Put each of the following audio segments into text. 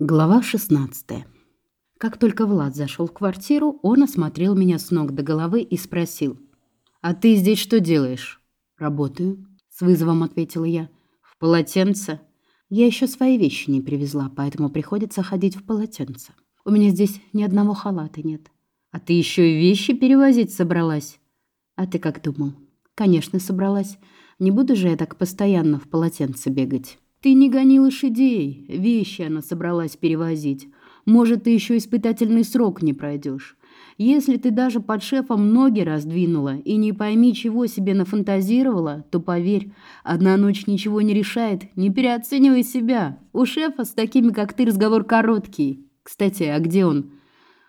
Глава 16. Как только Влад зашел в квартиру, он осмотрел меня с ног до головы и спросил. «А ты здесь что делаешь?» «Работаю», — с вызовом ответила я. «В полотенце?» «Я еще свои вещи не привезла, поэтому приходится ходить в полотенце. У меня здесь ни одного халата нет». «А ты еще и вещи перевозить собралась?» «А ты как думал?» «Конечно, собралась. Не буду же я так постоянно в полотенце бегать». Ты не гони лошадей, вещи она собралась перевозить. Может, ты еще испытательный срок не пройдешь. Если ты даже под шефом ноги раздвинула и не пойми, чего себе нафантазировала, то поверь, одна ночь ничего не решает, не переоценивай себя. У шефа с такими, как ты, разговор короткий. Кстати, а где он?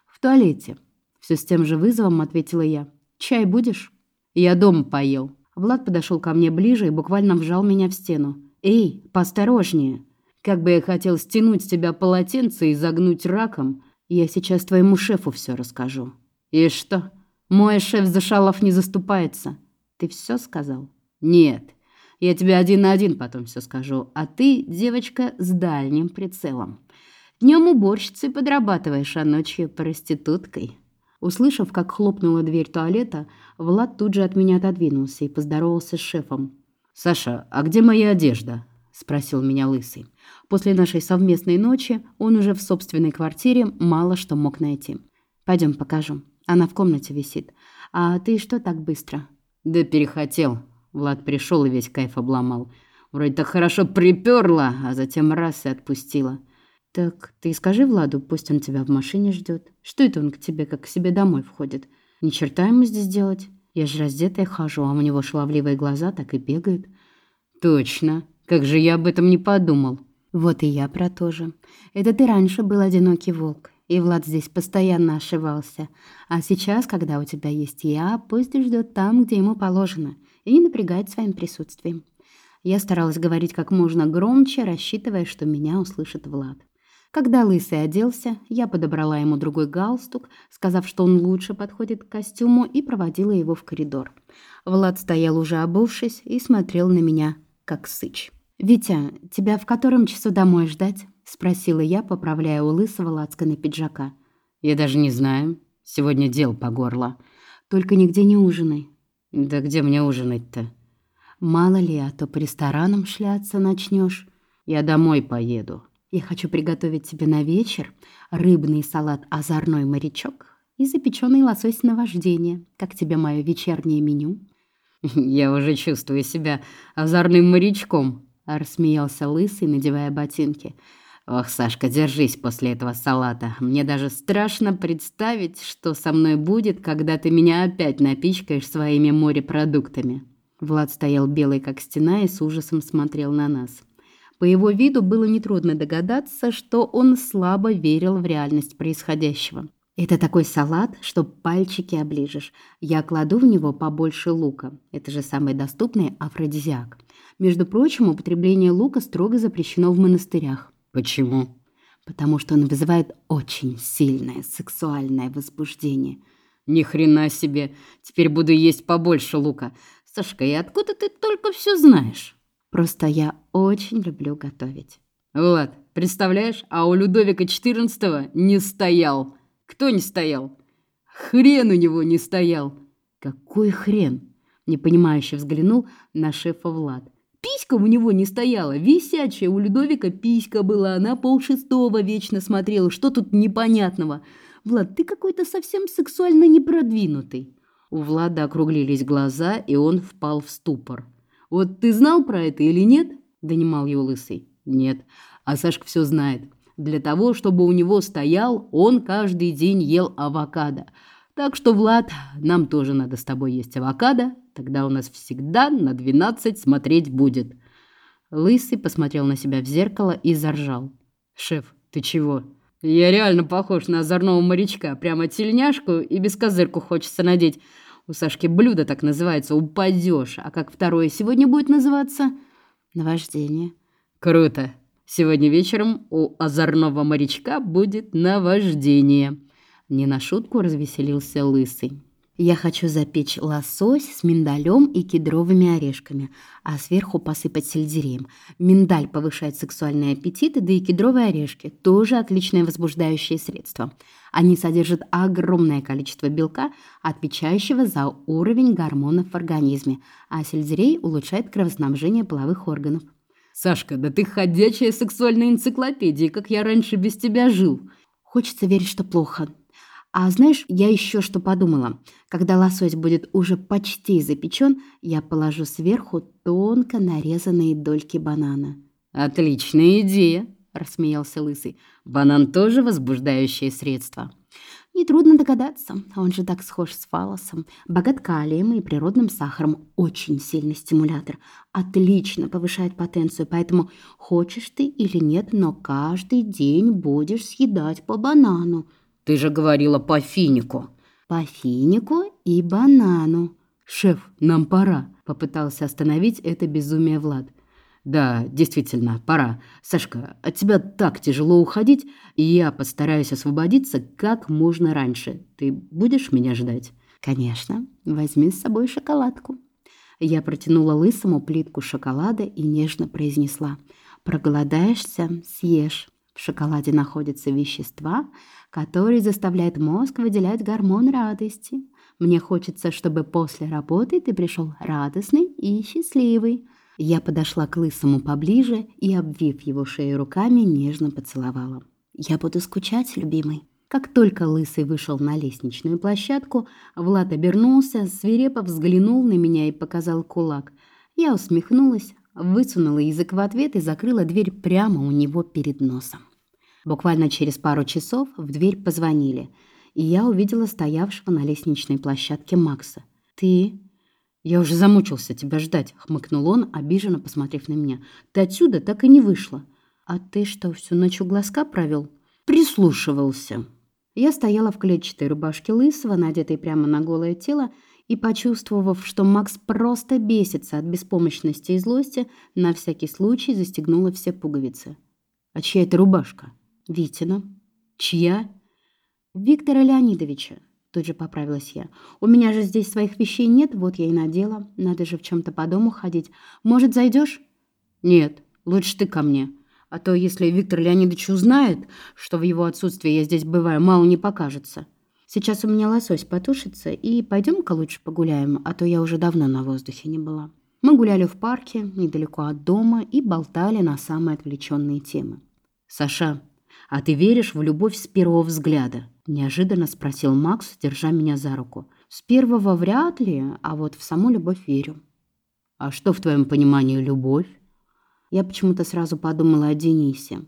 В туалете. Все с тем же вызовом ответила я. Чай будешь? Я дома поел. Влад подошел ко мне ближе и буквально вжал меня в стену. «Эй, поосторожнее! Как бы я хотел стянуть с тебя полотенце и загнуть раком, я сейчас твоему шефу все расскажу». «И что? Мой шеф за шалов не заступается». «Ты все сказал?» «Нет, я тебе один на один потом все скажу, а ты, девочка, с дальним прицелом. Днем уборщицей подрабатываешь, а ночью проституткой». Услышав, как хлопнула дверь туалета, Влад тут же от меня отодвинулся и поздоровался с шефом. «Саша, а где моя одежда?» – спросил меня Лысый. После нашей совместной ночи он уже в собственной квартире мало что мог найти. «Пойдем покажу. Она в комнате висит. А ты что так быстро?» «Да перехотел». Влад пришел и весь кайф обломал. Вроде так хорошо приперла, а затем раз и отпустила. «Так ты скажи Владу, пусть он тебя в машине ждет. Что это он к тебе, как к себе домой входит? Ни черта ему здесь делать?» Я же раздетая хожу, а у него шаловливые глаза так и бегают. Точно. Как же я об этом не подумал. Вот и я про то же. Это ты раньше был одинокий волк, и Влад здесь постоянно ошивался. А сейчас, когда у тебя есть я, пусть ждет там, где ему положено, и не напрягает своим присутствием. Я старалась говорить как можно громче, рассчитывая, что меня услышит Влад. Когда Лысый оделся, я подобрала ему другой галстук, сказав, что он лучше подходит к костюму, и проводила его в коридор. Влад стоял уже обувшись и смотрел на меня, как сыч. «Витя, тебя в котором часу домой ждать?» — спросила я, поправляя у Лысого лацканы пиджака. «Я даже не знаю. Сегодня дел по горло. Только нигде не ужинай». «Да где мне ужинать-то?» «Мало ли, а то по ресторанам шляться начнешь. Я домой поеду». Я хочу приготовить тебе на вечер рыбный салат «Озорной морячок» и запеченный лосось на вождение. Как тебе мое вечернее меню?» «Я уже чувствую себя озорным морячком», — рассмеялся Лысый, надевая ботинки. «Ох, Сашка, держись после этого салата. Мне даже страшно представить, что со мной будет, когда ты меня опять напичкаешь своими морепродуктами». Влад стоял белый, как стена, и с ужасом смотрел на нас. По его виду было нетрудно догадаться, что он слабо верил в реальность происходящего. «Это такой салат, что пальчики оближешь. Я кладу в него побольше лука. Это же самый доступный афродизиак. Между прочим, употребление лука строго запрещено в монастырях». «Почему?» «Потому что он вызывает очень сильное сексуальное возбуждение». «Ни хрена себе! Теперь буду есть побольше лука. Сашка, и откуда ты только все знаешь?» Просто я очень люблю готовить. Вот, представляешь, а у Людовика XIV не стоял. Кто не стоял? Хрен у него не стоял. Какой хрен? Непонимающе взглянул на шефа Влад. Писька у него не стояла, висячая. У Людовика писька была, она полшестого вечно смотрела. Что тут непонятного? Влад, ты какой-то совсем сексуально непродвинутый. У Влада округлились глаза, и он впал в ступор. Вот ты знал про это или нет?» – донимал его лысый. «Нет. А Сашка все знает. Для того, чтобы у него стоял, он каждый день ел авокадо. Так что, Влад, нам тоже надо с тобой есть авокадо. Тогда у нас всегда на 12 смотреть будет». Лысый посмотрел на себя в зеркало и заржал. «Шеф, ты чего?» «Я реально похож на озорного морячка. Прямо тельняшку и без козырку хочется надеть. У Сашки блюдо так называется «упадешь». А как второе сегодня будет называться? Наваждение. Круто. Сегодня вечером у озорного морячка будет наваждение. Не на шутку развеселился Лысый. Я хочу запечь лосось с миндалем и кедровыми орешками, а сверху посыпать сельдереем. Миндаль повышает сексуальный аппетит, да и кедровые орешки – тоже отличное возбуждающее средство. Они содержат огромное количество белка, отвечающего за уровень гормонов в организме, а сельдерей улучшает кровоснабжение половых органов. «Сашка, да ты ходячая сексуальная энциклопедия, как я раньше без тебя жил!» Хочется верить, что плохо. А знаешь, я еще что подумала. Когда лосось будет уже почти запечен, я положу сверху тонко нарезанные дольки банана. Отличная идея, рассмеялся лысый. Банан тоже возбуждающее средство. Нетрудно догадаться, он же так схож с фалосом. Богат калием и природным сахаром. Очень сильный стимулятор. Отлично повышает потенцию, поэтому хочешь ты или нет, но каждый день будешь съедать по банану. Ты же говорила по финику. По финику и банану. Шеф, нам пора. Попытался остановить это безумие Влад. Да, действительно, пора. Сашка, от тебя так тяжело уходить, и я постараюсь освободиться как можно раньше. Ты будешь меня ждать? Конечно. Возьми с собой шоколадку. Я протянула лысому плитку шоколада и нежно произнесла: "Проголодаешься, съешь". В шоколаде находятся вещества, которые заставляют мозг выделять гормон радости. Мне хочется, чтобы после работы ты пришел радостный и счастливый. Я подошла к лысому поближе и, обвив его шею руками, нежно поцеловала. Я буду скучать, любимый. Как только Лысый вышел на лестничную площадку, Влад обернулся, свирепо взглянул на меня и показал кулак. Я усмехнулась, высунула язык в ответ и закрыла дверь прямо у него перед носом. Буквально через пару часов в дверь позвонили, и я увидела стоявшего на лестничной площадке Макса. «Ты?» «Я уже замучился тебя ждать», — хмыкнул он, обиженно посмотрев на меня. «Ты отсюда так и не вышла». «А ты что, всю ночь у глазка провел?» «Прислушивался». Я стояла в клетчатой рубашке лысого, надетой прямо на голое тело, и, почувствовав, что Макс просто бесится от беспомощности и злости, на всякий случай застегнула все пуговицы. «А чья это рубашка?» «Витина». «Чья?» «Виктора Леонидовича», тут же поправилась я. «У меня же здесь своих вещей нет, вот я и надела. Надо же в чем-то по дому ходить. Может, зайдешь?» «Нет, лучше ты ко мне. А то, если Виктор Леонидович узнает, что в его отсутствии я здесь бываю, мало не покажется». Сейчас у меня лосось потушится, и пойдем-ка лучше погуляем, а то я уже давно на воздухе не была. Мы гуляли в парке, недалеко от дома, и болтали на самые отвлеченные темы. «Саша, а ты веришь в любовь с первого взгляда?» – неожиданно спросил Макс, держа меня за руку. «С первого вряд ли, а вот в саму любовь верю». «А что в твоем понимании любовь?» Я почему-то сразу подумала о Денисе.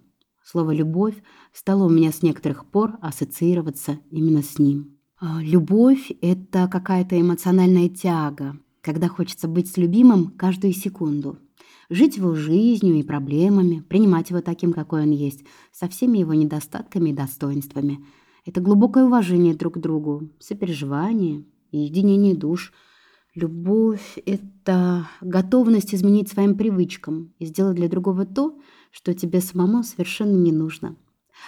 Слово «любовь» стало у меня с некоторых пор ассоциироваться именно с ним. А, любовь – это какая-то эмоциональная тяга, когда хочется быть с любимым каждую секунду. Жить его жизнью и проблемами, принимать его таким, какой он есть, со всеми его недостатками и достоинствами. Это глубокое уважение друг к другу, сопереживание и единение душ – Любовь — это готовность изменить своим привычкам и сделать для другого то, что тебе самому совершенно не нужно.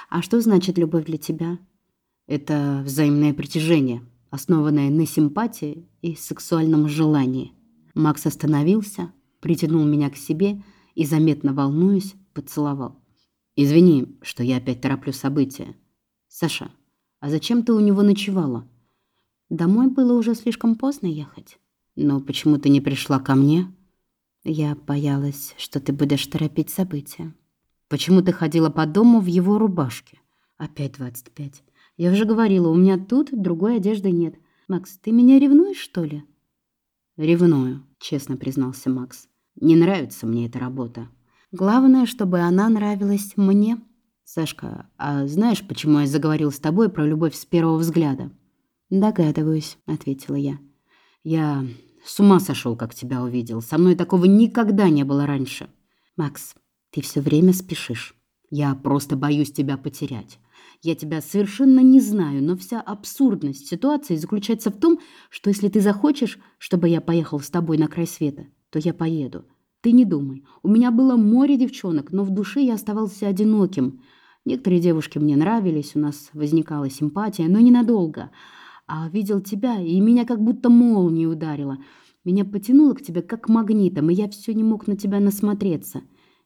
А что значит любовь для тебя? Это взаимное притяжение, основанное на симпатии и сексуальном желании. Макс остановился, притянул меня к себе и, заметно волнуясь, поцеловал. «Извини, что я опять тороплю события. Саша, а зачем ты у него ночевала?» «Домой было уже слишком поздно ехать». «Но почему ты не пришла ко мне?» «Я боялась, что ты будешь торопить события». «Почему ты ходила по дому в его рубашке?» «Опять двадцать пять. Я уже говорила, у меня тут другой одежды нет. Макс, ты меня ревнуешь, что ли?» «Ревную», — честно признался Макс. «Не нравится мне эта работа». «Главное, чтобы она нравилась мне». «Сашка, а знаешь, почему я заговорил с тобой про любовь с первого взгляда?» «Догадываюсь», — ответила я. «Я с ума сошел, как тебя увидел. Со мной такого никогда не было раньше. Макс, ты все время спешишь. Я просто боюсь тебя потерять. Я тебя совершенно не знаю, но вся абсурдность ситуации заключается в том, что если ты захочешь, чтобы я поехал с тобой на край света, то я поеду. Ты не думай. У меня было море девчонок, но в душе я оставался одиноким. Некоторые девушки мне нравились, у нас возникала симпатия, но ненадолго. а видел тебя, и меня как будто молнией ударило. Меня потянуло к тебе как магнитом, и я все не мог на тебя насмотреться.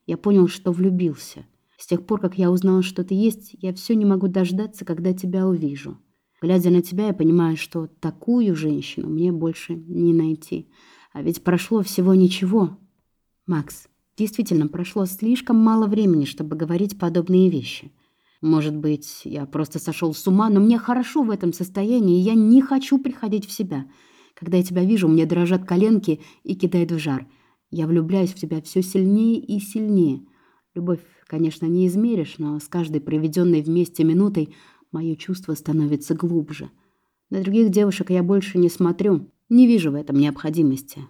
Я понял, что влюбился. С тех пор, как я узнал, что ты есть, я все не могу дождаться, когда тебя увижу. Глядя на тебя, я понимаю, что такую женщину мне больше не найти. А ведь прошло всего ничего. Макс, действительно, прошло слишком мало времени, чтобы говорить подобные вещи. Может быть, я просто сошел с ума, но мне хорошо в этом состоянии, и я не хочу приходить в себя. Когда я тебя вижу, мне дрожат коленки и кидает в жар. Я влюбляюсь в тебя все сильнее и сильнее. Любовь, конечно, не измеришь, но с каждой проведенной вместе минутой мое чувство становится глубже. На других девушек я больше не смотрю, не вижу в этом необходимости.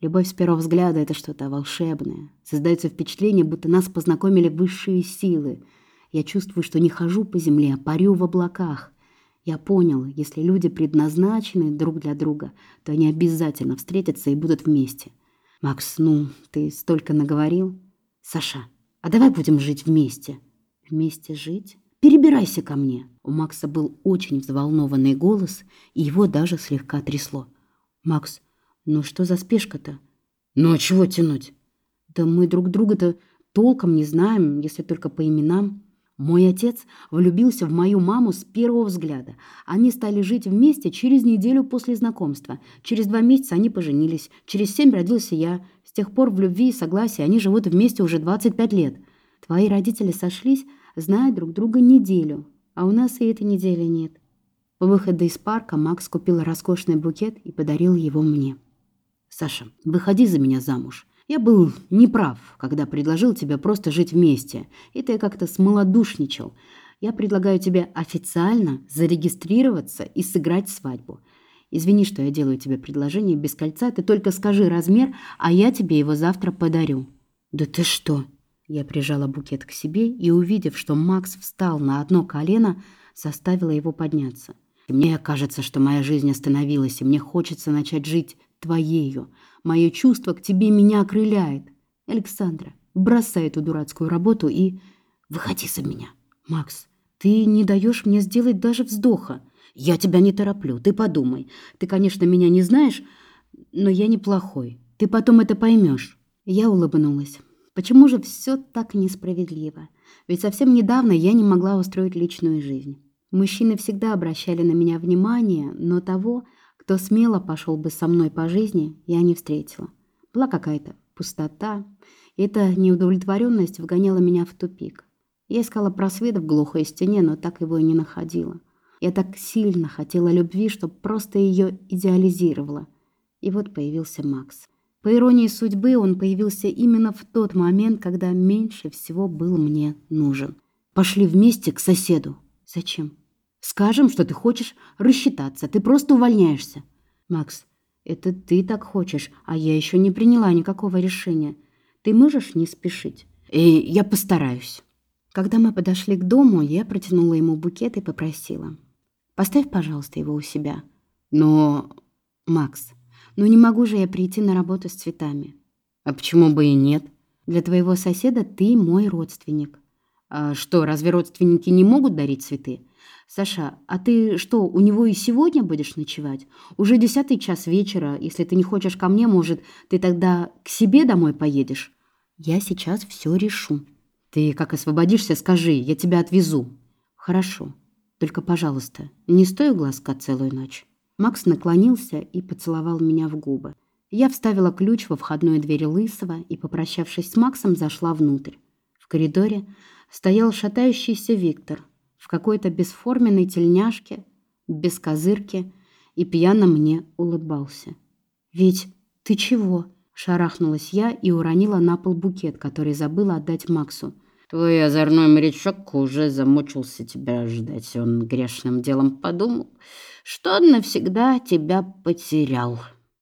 Любовь с первого взгляда — это что-то волшебное. Создается впечатление, будто нас познакомили высшие силы. Я чувствую, что не хожу по земле, а парю в облаках. Я понял, если люди предназначены друг для друга, то они обязательно встретятся и будут вместе. Макс, ну, ты столько наговорил. Саша, а давай будем жить вместе. Вместе жить? Перебирайся ко мне. У Макса был очень взволнованный голос, и его даже слегка трясло. Макс, ну что за спешка-то? Ну а чего тянуть? Да мы друг друга-то толком не знаем, если только по именам. Мой отец влюбился в мою маму с первого взгляда. Они стали жить вместе через неделю после знакомства. Через два месяца они поженились. Через семь родился я. С тех пор в любви и согласии они живут вместе уже 25 лет. Твои родители сошлись, зная друг друга неделю. А у нас и этой недели нет. По выходу из парка Макс купил роскошный букет и подарил его мне. «Саша, выходи за меня замуж. Я был неправ, когда предложил тебе просто жить вместе, и ты как-то смолодушничал. Я предлагаю тебе официально зарегистрироваться и сыграть свадьбу. Извини, что я делаю тебе предложение без кольца, ты только скажи размер, а я тебе его завтра подарю». «Да ты что?» Я прижала букет к себе и, увидев, что Макс встал на одно колено, заставила его подняться. «Мне кажется, что моя жизнь остановилась, и мне хочется начать жить твоею. Мое чувство к тебе меня окрыляет. Александра, бросай эту дурацкую работу и выходи за меня. Макс, ты не даешь мне сделать даже вздоха. Я тебя не тороплю, ты подумай. Ты, конечно, меня не знаешь, но я неплохой. Ты потом это поймешь. Я улыбнулась. Почему же все так несправедливо? Ведь совсем недавно я не могла устроить личную жизнь. Мужчины всегда обращали на меня внимание, но того, кто смело пошел бы со мной по жизни, я не встретила. Была какая-то пустота, и эта неудовлетворенность вгоняла меня в тупик. Я искала просвет в глухой стене, но так его и не находила. Я так сильно хотела любви, что просто ее идеализировала. И вот появился Макс. По иронии судьбы, он появился именно в тот момент, когда меньше всего был мне нужен. Пошли вместе к соседу. Зачем? Скажем, что ты хочешь рассчитаться, ты просто увольняешься. Макс, это ты так хочешь, а я еще не приняла никакого решения. Ты можешь не спешить? И я постараюсь. Когда мы подошли к дому, я протянула ему букет и попросила. Поставь, пожалуйста, его у себя. Но, Макс, ну не могу же я прийти на работу с цветами. А почему бы и нет? Для твоего соседа ты мой родственник. А что, разве родственники не могут дарить цветы? «Саша, а ты что, у него и сегодня будешь ночевать? Уже десятый час вечера. Если ты не хочешь ко мне, может, ты тогда к себе домой поедешь?» «Я сейчас все решу». «Ты как освободишься, скажи, я тебя отвезу». «Хорошо. Только, пожалуйста, не стой у глазка целую ночь». Макс наклонился и поцеловал меня в губы. Я вставила ключ во входную дверь Лысого и, попрощавшись с Максом, зашла внутрь. В коридоре стоял шатающийся Виктор – в какой-то бесформенной тельняшке, без козырки, и пьяно мне улыбался. «Ведь ты чего?» – шарахнулась я и уронила на пол букет, который забыла отдать Максу. «Твой озорной морячок уже замучился тебя ждать. Он грешным делом подумал, что навсегда тебя потерял».